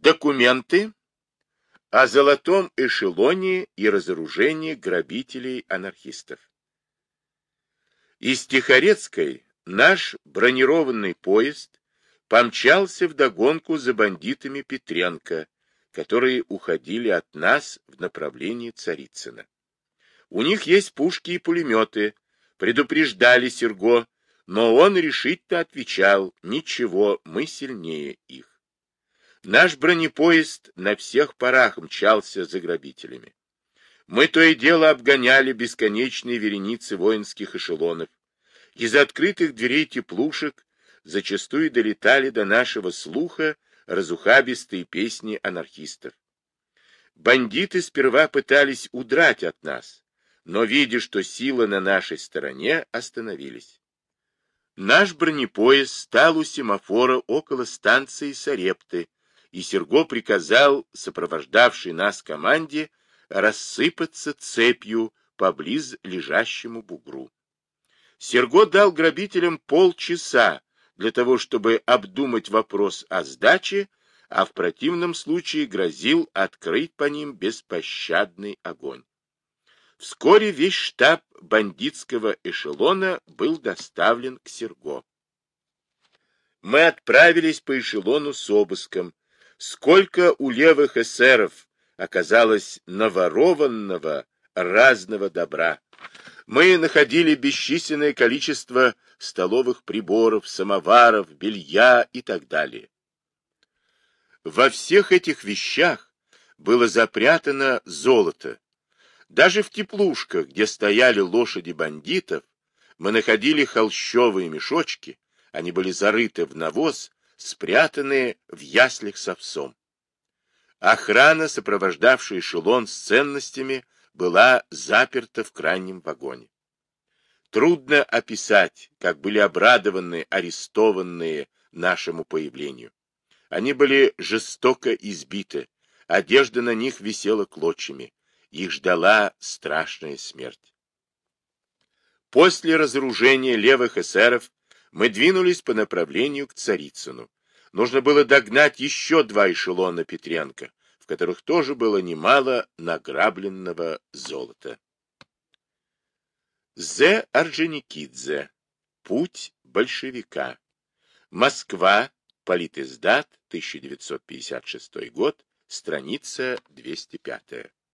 Документы о золотом эшелоне и разоружении грабителей-анархистов. Из Тихорецкой наш бронированный поезд помчался вдогонку за бандитами Петренко, которые уходили от нас в направлении Царицына. У них есть пушки и пулеметы, предупреждали Серго, но он решительно отвечал, ничего, мы сильнее их. Наш бронепоезд на всех парах мчался за грабителями. Мы то и дело обгоняли бесконечные вереницы воинских эшелонов. Из открытых дверей теплушек зачастую долетали до нашего слуха разухабистые песни анархистов. Бандиты сперва пытались удрать от нас, но, видя, что сила на нашей стороне, остановились. Наш бронепоезд стал у семафора около станции Сарепты, и Серго приказал сопровождавшей нас команде рассыпаться цепью поблиз лежащему бугру. Серго дал грабителям полчаса для того, чтобы обдумать вопрос о сдаче, а в противном случае грозил открыть по ним беспощадный огонь. Вскоре весь штаб бандитского эшелона был доставлен к Серго. Мы отправились по эшелону с обыском. Сколько у левых эсеров оказалось наворованного разного добра. Мы находили бесчисленное количество столовых приборов, самоваров, белья и так далее. Во всех этих вещах было запрятано золото. Даже в теплушках, где стояли лошади бандитов, мы находили холщовые мешочки, они были зарыты в навоз, спрятанные в яслях с овсом. Охрана, сопровождавшая эшелон с ценностями, была заперта в крайнем вагоне. Трудно описать, как были обрадованы арестованные нашему появлению. Они были жестоко избиты, одежда на них висела клочьями, их ждала страшная смерть. После разоружения левых эсеров мы двинулись по направлению к Царицыну. Нужно было догнать еще два эшелона Петренко, которых тоже было немало награбленного золота. Зе Орджоникидзе. Путь большевика. Москва. Политиздат. 1956 год. Страница 205.